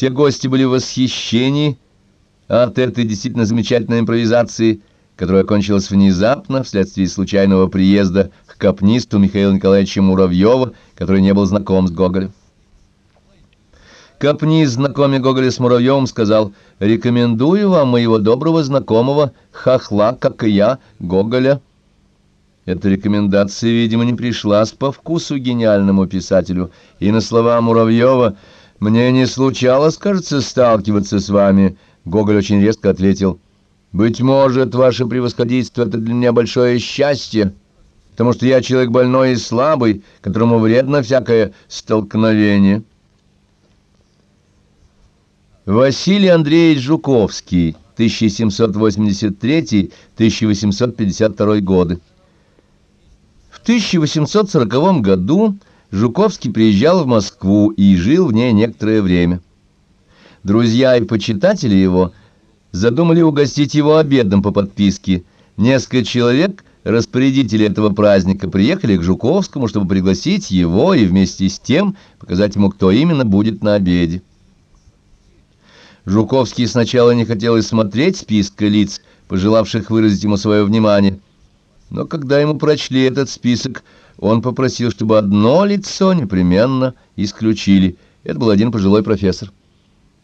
Все гости были в восхищении от этой действительно замечательной импровизации, которая кончилась внезапно вследствие случайного приезда к капнисту Михаила Николаевича Муравьева, который не был знаком с Гоголем. Капнист, знакомя Гоголя с Муравьевым, сказал, «Рекомендую вам моего доброго знакомого, хохла, как и я, Гоголя». Эта рекомендация, видимо, не пришлась по вкусу гениальному писателю, и на слова Муравьева «Мне не случалось, кажется, сталкиваться с вами», Гоголь очень резко ответил, «Быть может, ваше превосходительство — это для меня большое счастье, потому что я человек больной и слабый, которому вредно всякое столкновение». Василий Андреевич Жуковский, 1783-1852 годы. В 1840 году Жуковский приезжал в Москву и жил в ней некоторое время. Друзья и почитатели его задумали угостить его обедом по подписке. Несколько человек, распорядители этого праздника, приехали к Жуковскому, чтобы пригласить его и вместе с тем показать ему, кто именно будет на обеде. Жуковский сначала не хотел и смотреть списка лиц, пожелавших выразить ему свое внимание. Но когда ему прочли этот список, он попросил, чтобы одно лицо непременно исключили. Это был один пожилой профессор.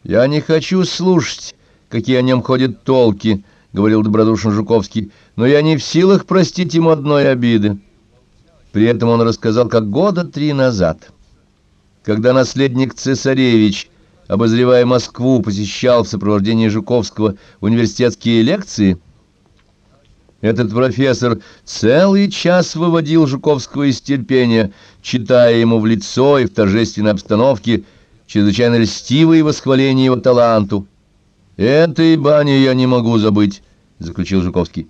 «Я не хочу слушать, какие о нем ходят толки», — говорил добродушно Жуковский, «но я не в силах простить ему одной обиды». При этом он рассказал, как года три назад, когда наследник цесаревич обозревая Москву, посещал в сопровождении Жуковского университетские лекции, этот профессор целый час выводил Жуковского из терпения, читая ему в лицо и в торжественной обстановке чрезвычайно льстивые восхваления его таланту. «Этой бани я не могу забыть», — заключил Жуковский.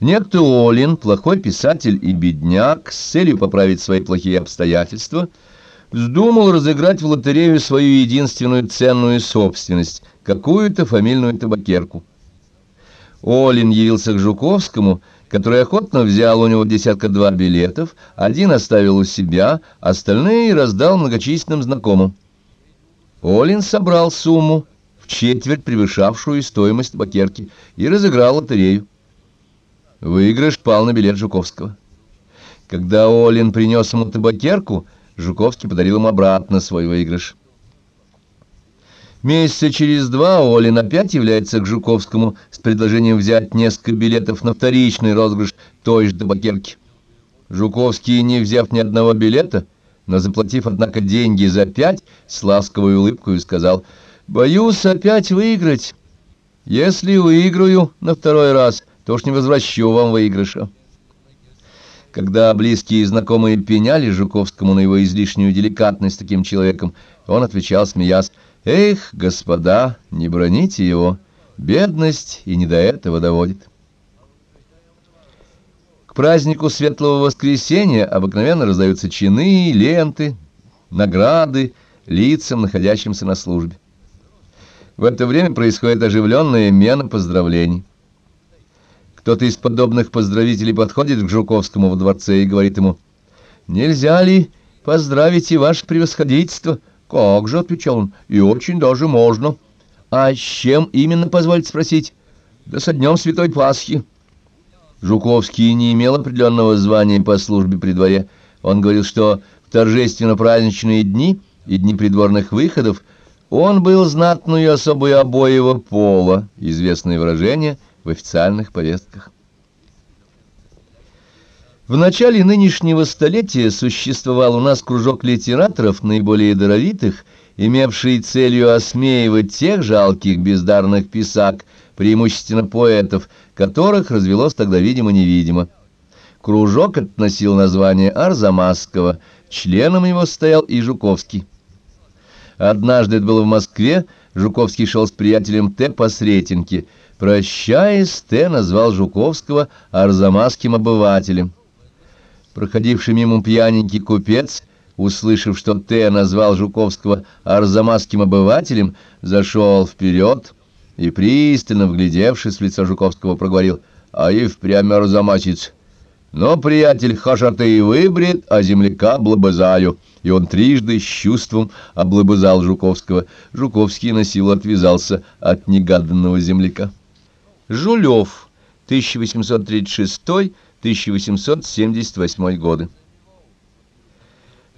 Некто Олин, плохой писатель и бедняк, с целью поправить свои плохие обстоятельства — вздумал разыграть в лотерею свою единственную ценную собственность, какую-то фамильную табакерку. Олин явился к Жуковскому, который охотно взял у него десятка-два билетов, один оставил у себя, остальные раздал многочисленным знакомым. Олин собрал сумму, в четверть превышавшую стоимость табакерки, и разыграл лотерею. Выигрыш пал на билет Жуковского. Когда Олин принес ему табакерку, Жуковский подарил ему обратно свой выигрыш. Месяца через два Олин опять является к Жуковскому с предложением взять несколько билетов на вторичный розыгрыш той же табакерки. Жуковский, не взяв ни одного билета, но заплатив, однако, деньги за пять, с ласковой улыбкой сказал, «Боюсь опять выиграть. Если выиграю на второй раз, то уж не возвращу вам выигрыша». Когда близкие и знакомые пеняли Жуковскому на его излишнюю деликатность таким человеком, он отвечал, смеясь, «Эх, господа, не броните его, бедность и не до этого доводит». К празднику Светлого Воскресения обыкновенно раздаются чины, ленты, награды лицам, находящимся на службе. В это время происходит оживленная мена поздравлений. Кто-то из подобных поздравителей подходит к Жуковскому во дворце и говорит ему, «Нельзя ли поздравить и ваше превосходительство?» «Как же», — отвечал он, — «и очень даже можно». «А с чем именно, позвольте спросить?» «Да со днем Святой Пасхи». Жуковский не имел определенного звания по службе при дворе. Он говорил, что в торжественно-праздничные дни и дни придворных выходов он был знатную особой обоего пола, известное выражение — в официальных повестках. В начале нынешнего столетия существовал у нас кружок литераторов, наиболее даровитых, имевший целью осмеивать тех жалких бездарных писак, преимущественно поэтов, которых развелось тогда видимо-невидимо. Кружок этот носил название Арзамасского, членом его стоял и Жуковский. Однажды это было в Москве, Жуковский шел с приятелем Т. по Сретенке – Прощаясь, Т. назвал Жуковского арзамасским обывателем. Проходивший мимо пьяненький купец, услышав, что Т. назвал Жуковского арзамасским обывателем, зашел вперед и, пристально вглядевшись в лицо Жуковского, проговорил, «А и впрямь арзамасец! Но, приятель, хаша ты и выбрит, а земляка блобызаю. И он трижды с чувством облобызал Жуковского. Жуковский на силу отвязался от негаданного земляка. Жулев, 1836-1878 годы.